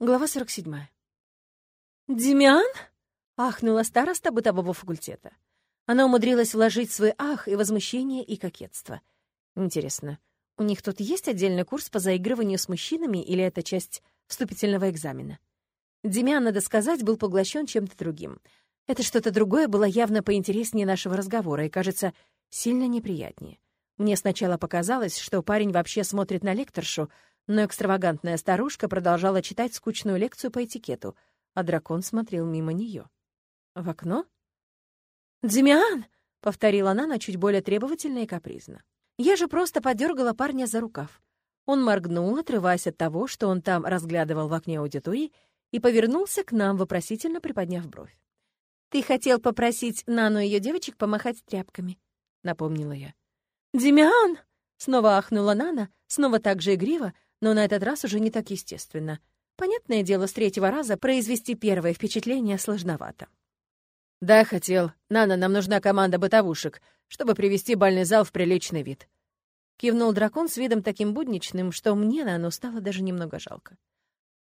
Глава 47. «Демиан?» — ахнула староста бытового факультета. Она умудрилась вложить свой ах и возмущение, и кокетство. Интересно, у них тут есть отдельный курс по заигрыванию с мужчинами или это часть вступительного экзамена? Демиан, надо сказать, был поглощен чем-то другим. Это что-то другое было явно поинтереснее нашего разговора и, кажется, сильно неприятнее. Мне сначала показалось, что парень вообще смотрит на лекторшу, но экстравагантная старушка продолжала читать скучную лекцию по этикету, а дракон смотрел мимо нее. В окно? «Демиан!» — повторила она на чуть более требовательно и капризно. Я же просто подергала парня за рукав. Он моргнул, отрываясь от того, что он там разглядывал в окне аудитории, и повернулся к нам, вопросительно приподняв бровь. «Ты хотел попросить Нану и ее девочек помахать тряпками», — напомнила я. «Демиан!» — снова ахнула Нана, снова так же игриво, но на этот раз уже не так естественно. Понятное дело, с третьего раза произвести первое впечатление сложновато. «Да, хотел. Нана, нам нужна команда бытовушек, чтобы привести бальный зал в приличный вид». Кивнул дракон с видом таким будничным, что мне Нану стало даже немного жалко.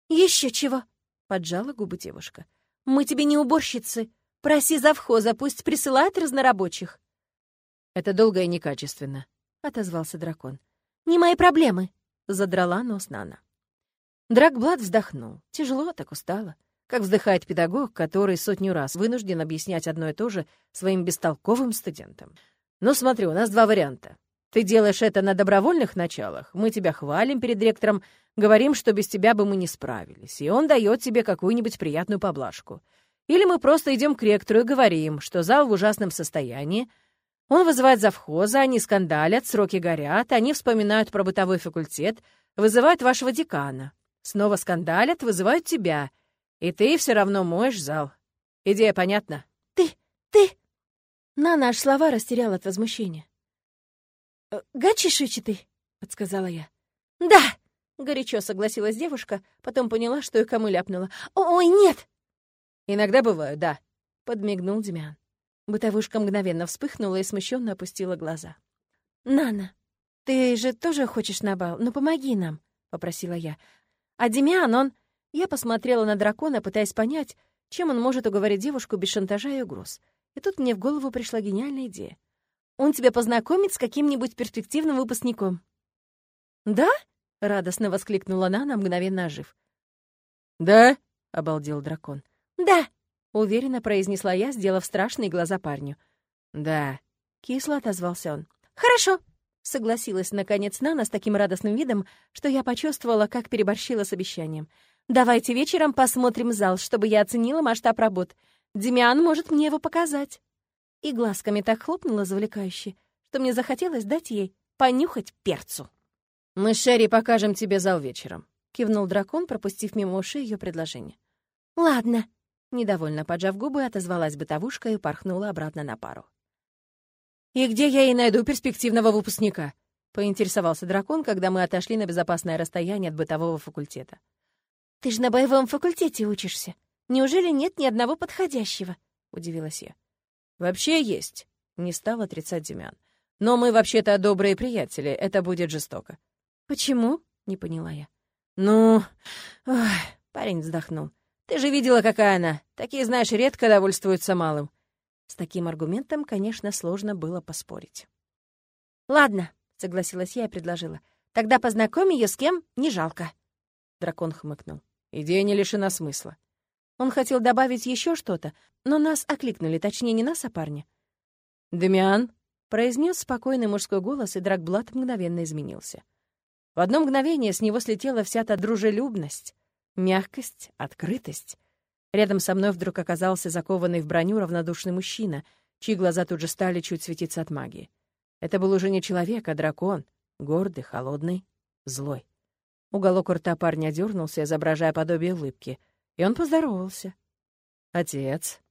Еще чего?» — поджала губы девушка. «Мы тебе не уборщицы. Проси завхоза, пусть присылает разнорабочих». «Это долго и некачественно», — отозвался дракон. «Не мои проблемы», — задрала нос Нана. Драгблад вздохнул. Тяжело, так устало. Как вздыхает педагог, который сотню раз вынужден объяснять одно и то же своим бестолковым студентам. «Ну смотри, у нас два варианта. Ты делаешь это на добровольных началах, мы тебя хвалим перед ректором, говорим, что без тебя бы мы не справились, и он дает тебе какую-нибудь приятную поблажку. Или мы просто идем к ректору и говорим, что зал в ужасном состоянии, он вызывает завхоза, они скандалят, сроки горят, они вспоминают про бытовой факультет, вызывают вашего декана. Снова скандалят, вызывают тебя. И ты все равно моешь зал. Идея понятна? Ты, ты... На наш слова растерял от возмущения. «Э, «Гачишичитый», — подсказала я. «Да!» — горячо согласилась девушка, потом поняла, что и кому ляпнула. «Ой, нет!» «Иногда бываю, да», — подмигнул Демян. Бытовушка мгновенно вспыхнула и смущенно опустила глаза. «Нана, ты же тоже хочешь на бал? Ну, помоги нам», — попросила я. «А Демиан, он...» Я посмотрела на дракона, пытаясь понять, чем он может уговорить девушку без шантажа и угроз. И тут мне в голову пришла гениальная идея. «Он тебя познакомит с каким-нибудь перспективным выпускником». «Да?» — радостно воскликнула Нана, мгновенно ожив. «Да?» — обалдел дракон. «Да!» — уверенно произнесла я, сделав страшные глаза парню. «Да», — кисло отозвался он. «Хорошо», — согласилась, наконец, Нана с таким радостным видом, что я почувствовала, как переборщила с обещанием. «Давайте вечером посмотрим зал, чтобы я оценила масштаб работ. Демиан может мне его показать». И глазками так хлопнула завлекающе, что мне захотелось дать ей понюхать перцу. «Мы с Шерри покажем тебе зал вечером», — кивнул дракон, пропустив мимо ушей ее предложение. «Ладно», Недовольно поджав губы, отозвалась бытовушка и порхнула обратно на пару. «И где я и найду перспективного выпускника?» — поинтересовался дракон, когда мы отошли на безопасное расстояние от бытового факультета. «Ты же на боевом факультете учишься. Неужели нет ни одного подходящего?» — удивилась я. «Вообще есть», — не стал отрицать Демян. «Но мы вообще-то добрые приятели, это будет жестоко». «Почему?» — не поняла я. «Ну...» Парень вздохнул. Ты же видела, какая она. Такие, знаешь, редко довольствуются малым. С таким аргументом, конечно, сложно было поспорить. «Ладно», — согласилась я и предложила. «Тогда познакомь ее с кем, не жалко». Дракон хмыкнул. Идея не лишена смысла. Он хотел добавить еще что-то, но нас окликнули, точнее, не нас, а парня. «Демиан», — произнес спокойный мужской голос, и Драгблат мгновенно изменился. В одно мгновение с него слетела вся та дружелюбность, Мягкость, открытость. Рядом со мной вдруг оказался закованный в броню равнодушный мужчина, чьи глаза тут же стали чуть светиться от магии. Это был уже не человек, а дракон. Гордый, холодный, злой. Уголок рта парня дернулся, изображая подобие улыбки, и он поздоровался. «Отец»,